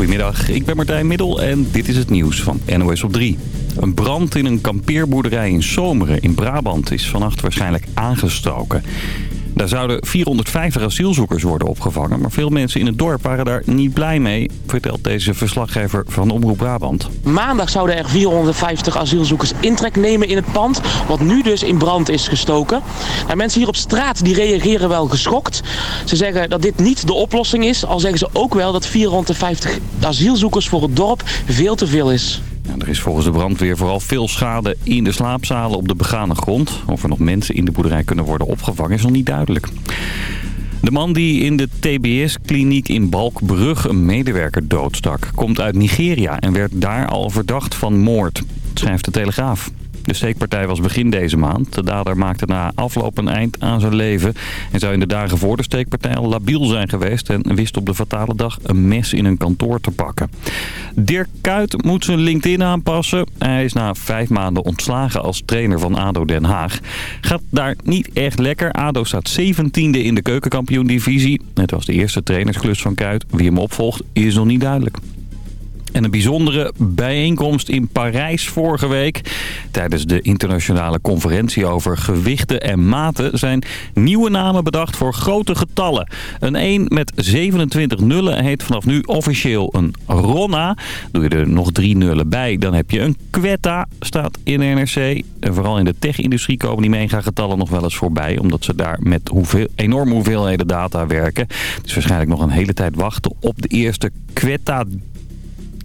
Goedemiddag, ik ben Martijn Middel en dit is het nieuws van NOS op 3. Een brand in een kampeerboerderij in Zomeren in Brabant is vannacht waarschijnlijk aangestoken. Daar zouden 450 asielzoekers worden opgevangen, maar veel mensen in het dorp waren daar niet blij mee, vertelt deze verslaggever van Omroep Brabant. Maandag zouden er 450 asielzoekers intrek nemen in het pand, wat nu dus in brand is gestoken. Nou, mensen hier op straat die reageren wel geschokt. Ze zeggen dat dit niet de oplossing is, al zeggen ze ook wel dat 450 asielzoekers voor het dorp veel te veel is. Er is volgens de brandweer vooral veel schade in de slaapzalen op de begane grond. Of er nog mensen in de boerderij kunnen worden opgevangen is nog niet duidelijk. De man die in de TBS-kliniek in Balkbrug een medewerker doodstak... komt uit Nigeria en werd daar al verdacht van moord, schrijft de Telegraaf. De steekpartij was begin deze maand. De dader maakte na afloop een eind aan zijn leven. En zou in de dagen voor de steekpartij al labiel zijn geweest... en wist op de fatale dag een mes in een kantoor te pakken. Dirk Kuyt moet zijn LinkedIn aanpassen. Hij is na vijf maanden ontslagen als trainer van ADO Den Haag. Gaat daar niet echt lekker. ADO staat 17e in de keukenkampioen-divisie. Het was de eerste trainersklus van Kuyt. Wie hem opvolgt is nog niet duidelijk. En een bijzondere bijeenkomst in Parijs vorige week. Tijdens de internationale conferentie over gewichten en maten zijn nieuwe namen bedacht voor grote getallen. Een 1 met 27 nullen heet vanaf nu officieel een Ronna. Doe je er nog drie nullen bij, dan heb je een Quetta, staat in NRC. En vooral in de tech-industrie komen die mega getallen nog wel eens voorbij. Omdat ze daar met hoeveel, enorme hoeveelheden data werken. Dus waarschijnlijk nog een hele tijd wachten op de eerste Quetta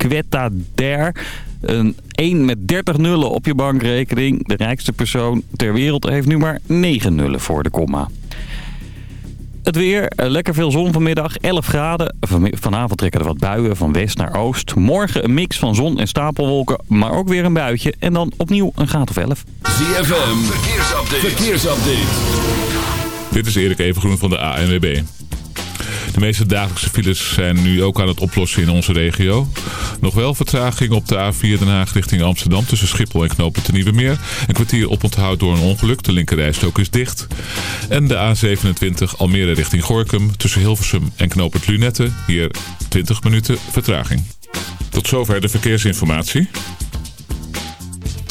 Quetta Der. Een 1 met 30 nullen op je bankrekening. De rijkste persoon ter wereld heeft nu maar 9 nullen voor de komma. Het weer, lekker veel zon vanmiddag, 11 graden. Vanavond trekken er wat buien van west naar oost. Morgen een mix van zon en stapelwolken, maar ook weer een buitje. En dan opnieuw een graad of 11. ZFM, verkeersupdate. verkeersupdate. Dit is Erik Evengroen van de ANWB. De meeste dagelijkse files zijn nu ook aan het oplossen in onze regio. Nog wel vertraging op de A4 Den Haag richting Amsterdam tussen Schiphol en Knopen ten Nieuwe Meer. Een kwartier oponthoud door een ongeluk. De linkerrijstok is dicht. En de A27 Almere richting Gorkum tussen Hilversum en Knopen Lunette. Hier 20 minuten vertraging. Tot zover de verkeersinformatie.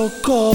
そこ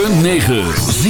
106.9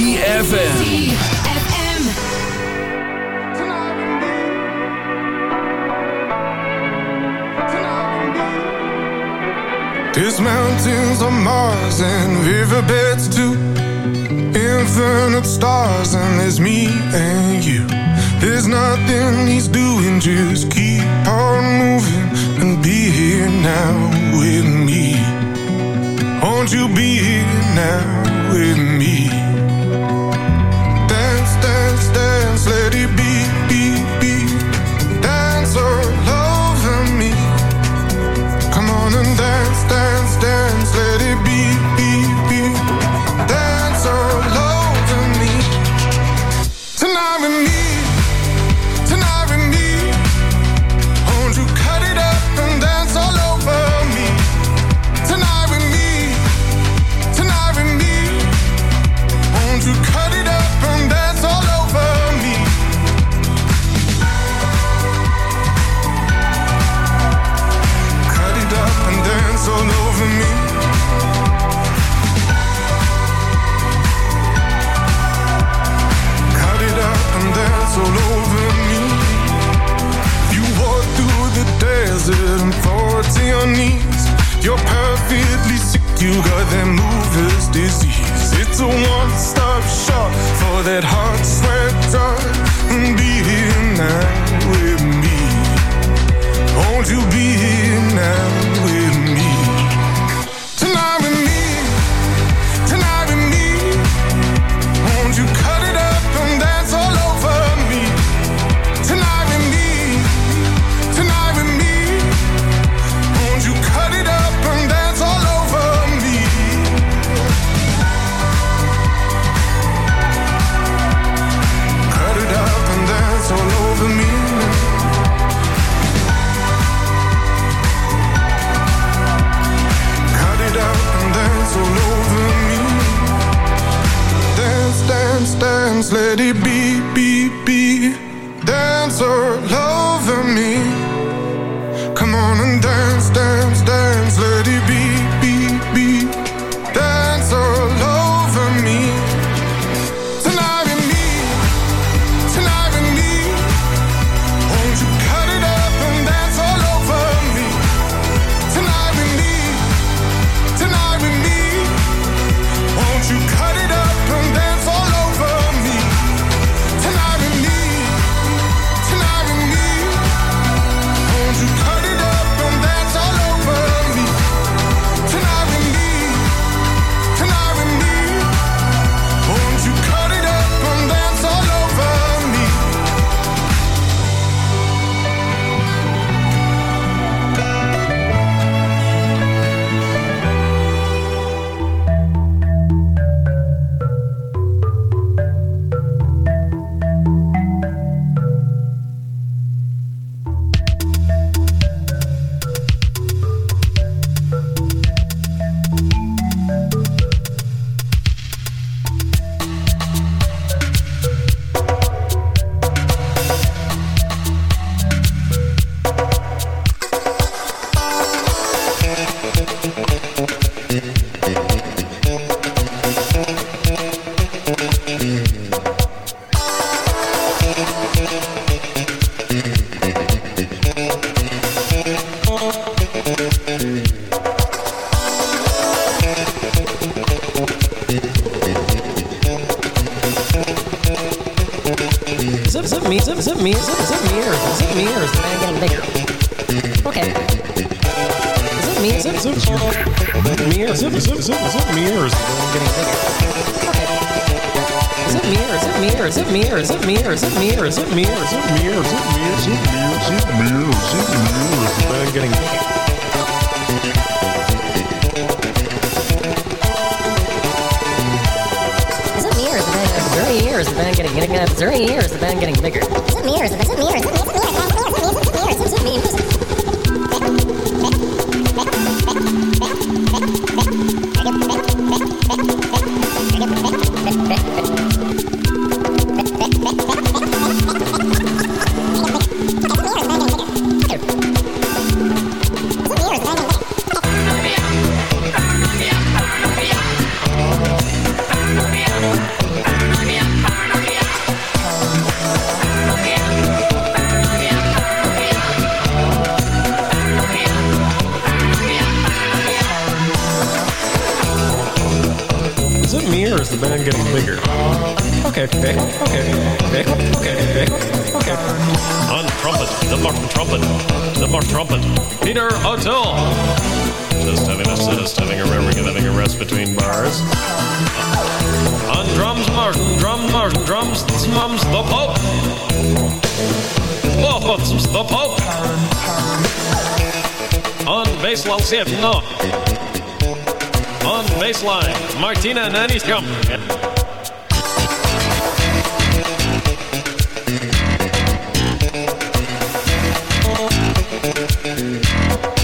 On bass line, Martina Naniskam.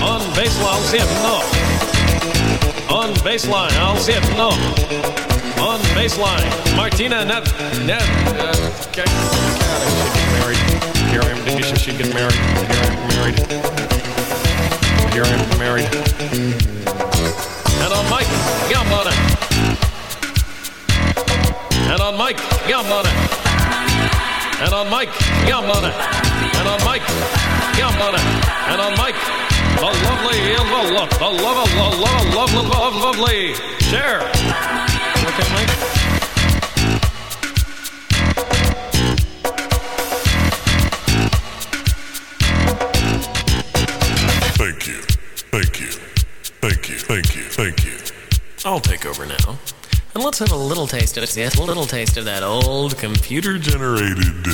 On baseline, no. On baseline, I'll no. On baseline, Martina Net. Net. Uh, okay. Get married. Here I am. Did she get married? Here I am married. Am married. And on Mike Gambona. And on Mike Gambona. And on Mike Gambona. And on Mike Gambona. And on Mike, the lovely, the love, the love, the love, love, love, love, lovely Cher. Okay, Mike. I'll over now. And let's have a little taste of it. Yes, a little taste of that old computer Generated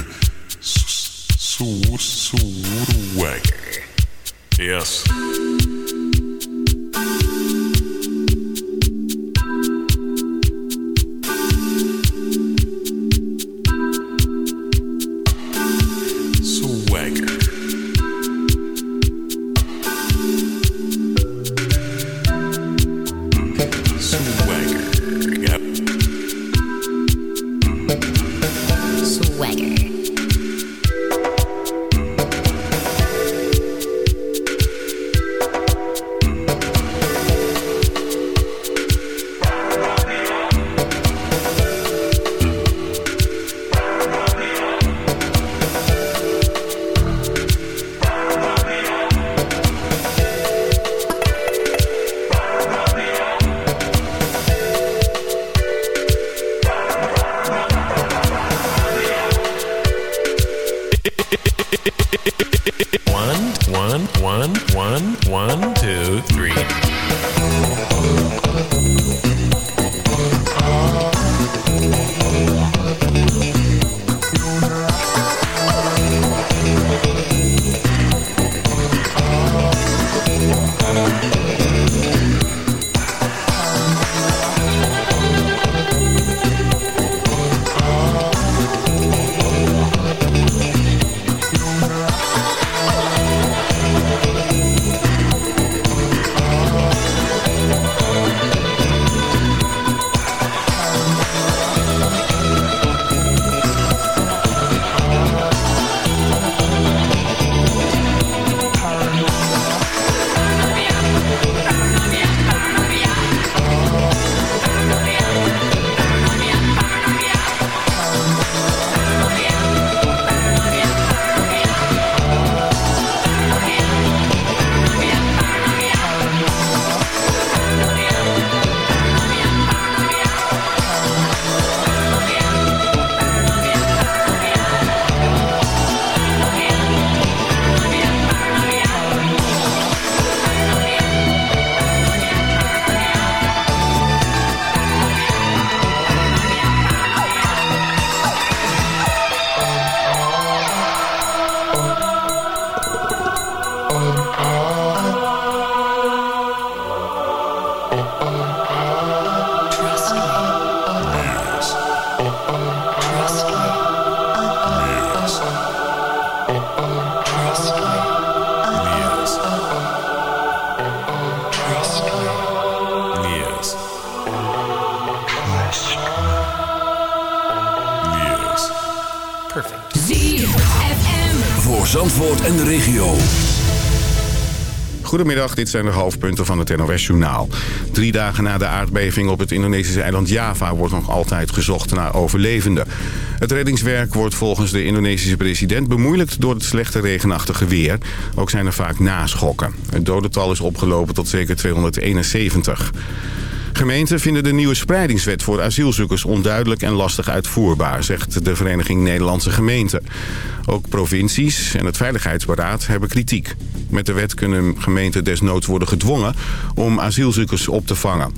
swagger. Yes. Dit zijn de hoofdpunten van het NOS-journaal. Drie dagen na de aardbeving op het Indonesische eiland Java... wordt nog altijd gezocht naar overlevenden. Het reddingswerk wordt volgens de Indonesische president... bemoeilijkt door het slechte regenachtige weer. Ook zijn er vaak naschokken. Het dodental is opgelopen tot zeker 271. Gemeenten vinden de nieuwe spreidingswet voor asielzoekers onduidelijk en lastig uitvoerbaar, zegt de Vereniging Nederlandse Gemeenten. Ook provincies en het Veiligheidsberaad hebben kritiek. Met de wet kunnen gemeenten desnoods worden gedwongen om asielzoekers op te vangen.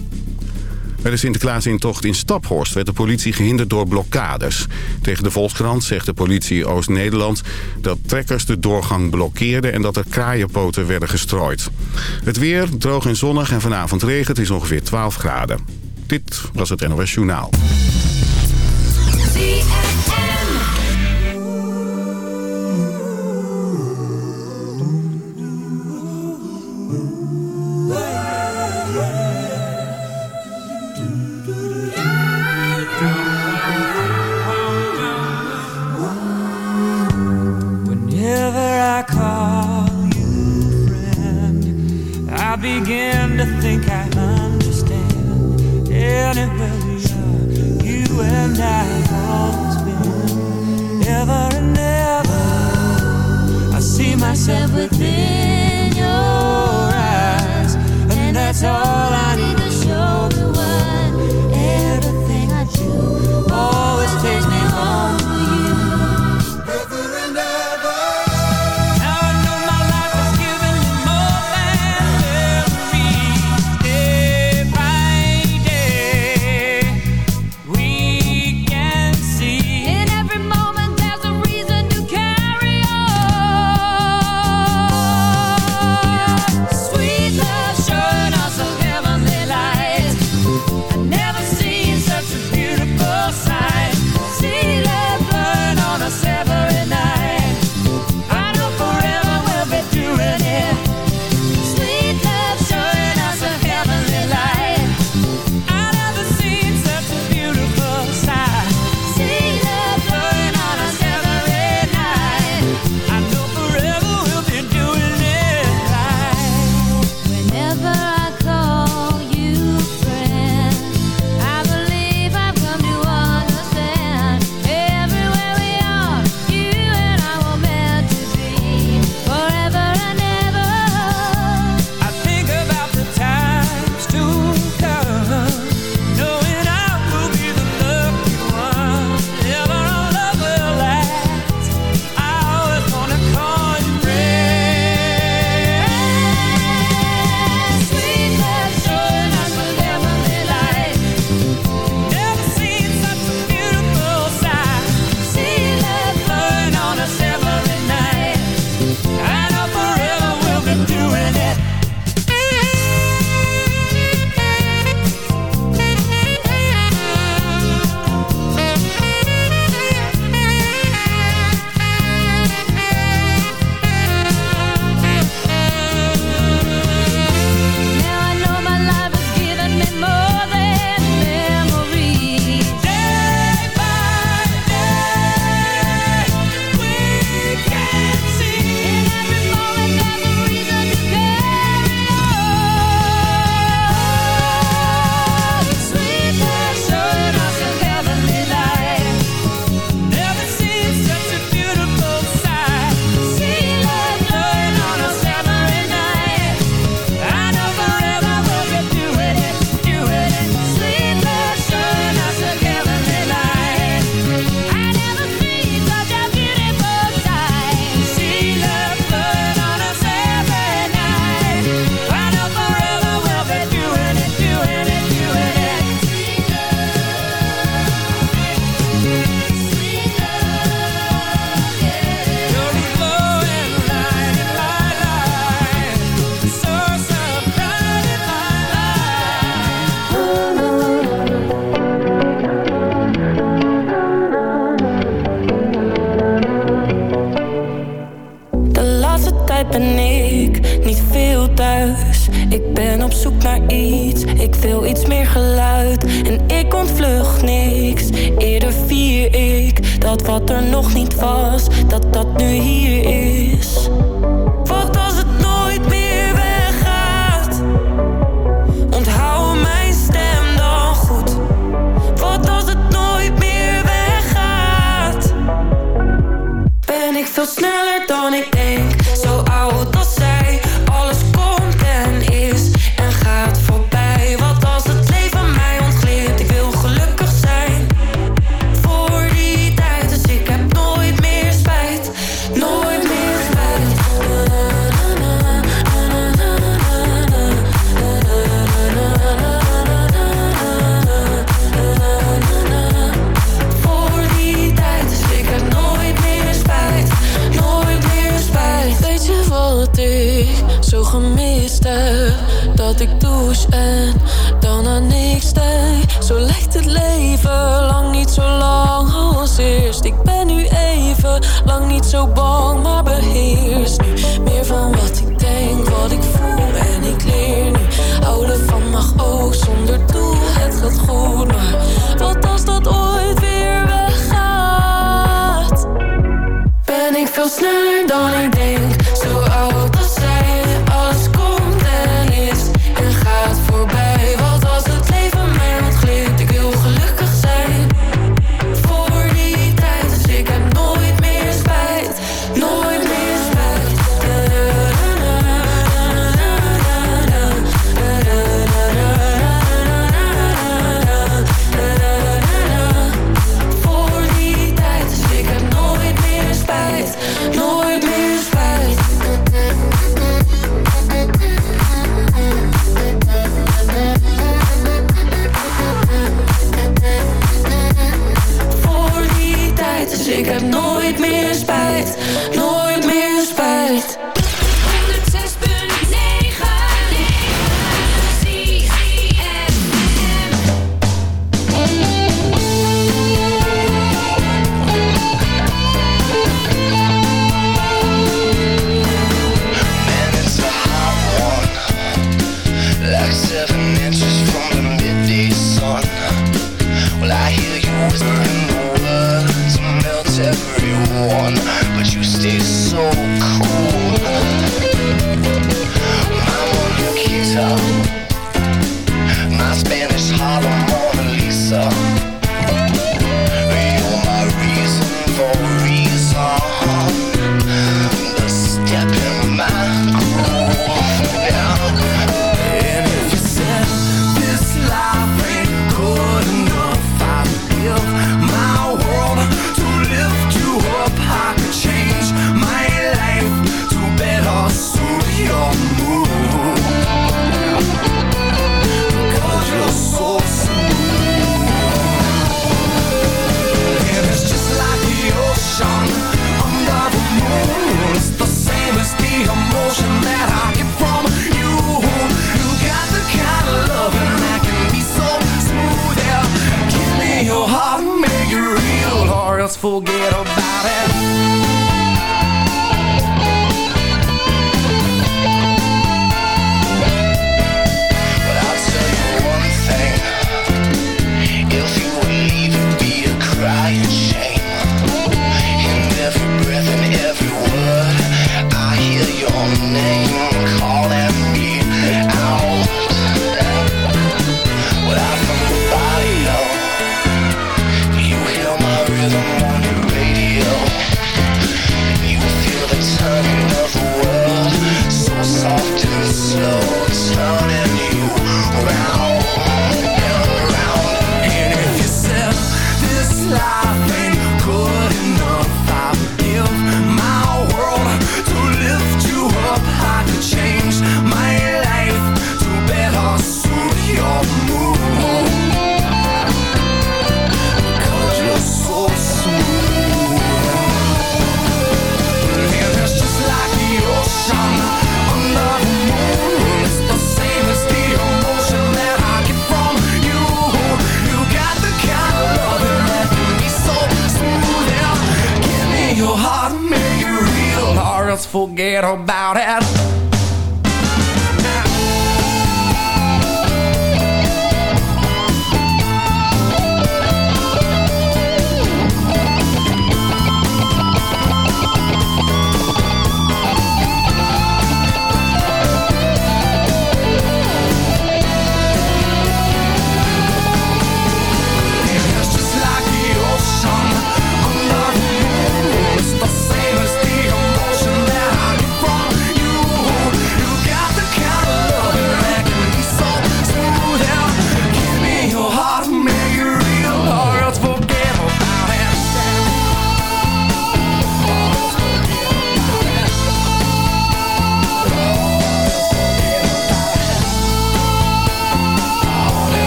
Bij de Sinterklaas-intocht in Staphorst werd de politie gehinderd door blokkades. Tegen de Volkskrant zegt de politie Oost-Nederland dat trekkers de doorgang blokkeerden... en dat er kraaienpoten werden gestrooid. Het weer droog en zonnig en vanavond regent is ongeveer 12 graden. Dit was het NOS Journaal. where we are, you and I have always been. And I see myself within your eyes, and that's all.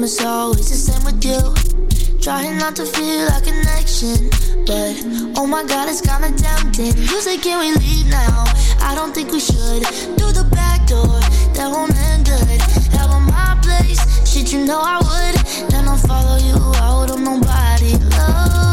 alone, it's always the same with you. Trying not to feel a connection, but oh my god, it's kinda tempting. You say, can we leave now? I don't think we should. Through the back door, that won't end good. Hell on my place, shit, you know I would. Then I'll follow you out on nobody. Love.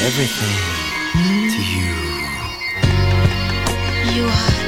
everything to you. You are.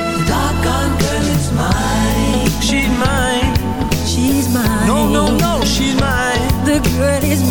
But it's.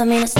I mean it's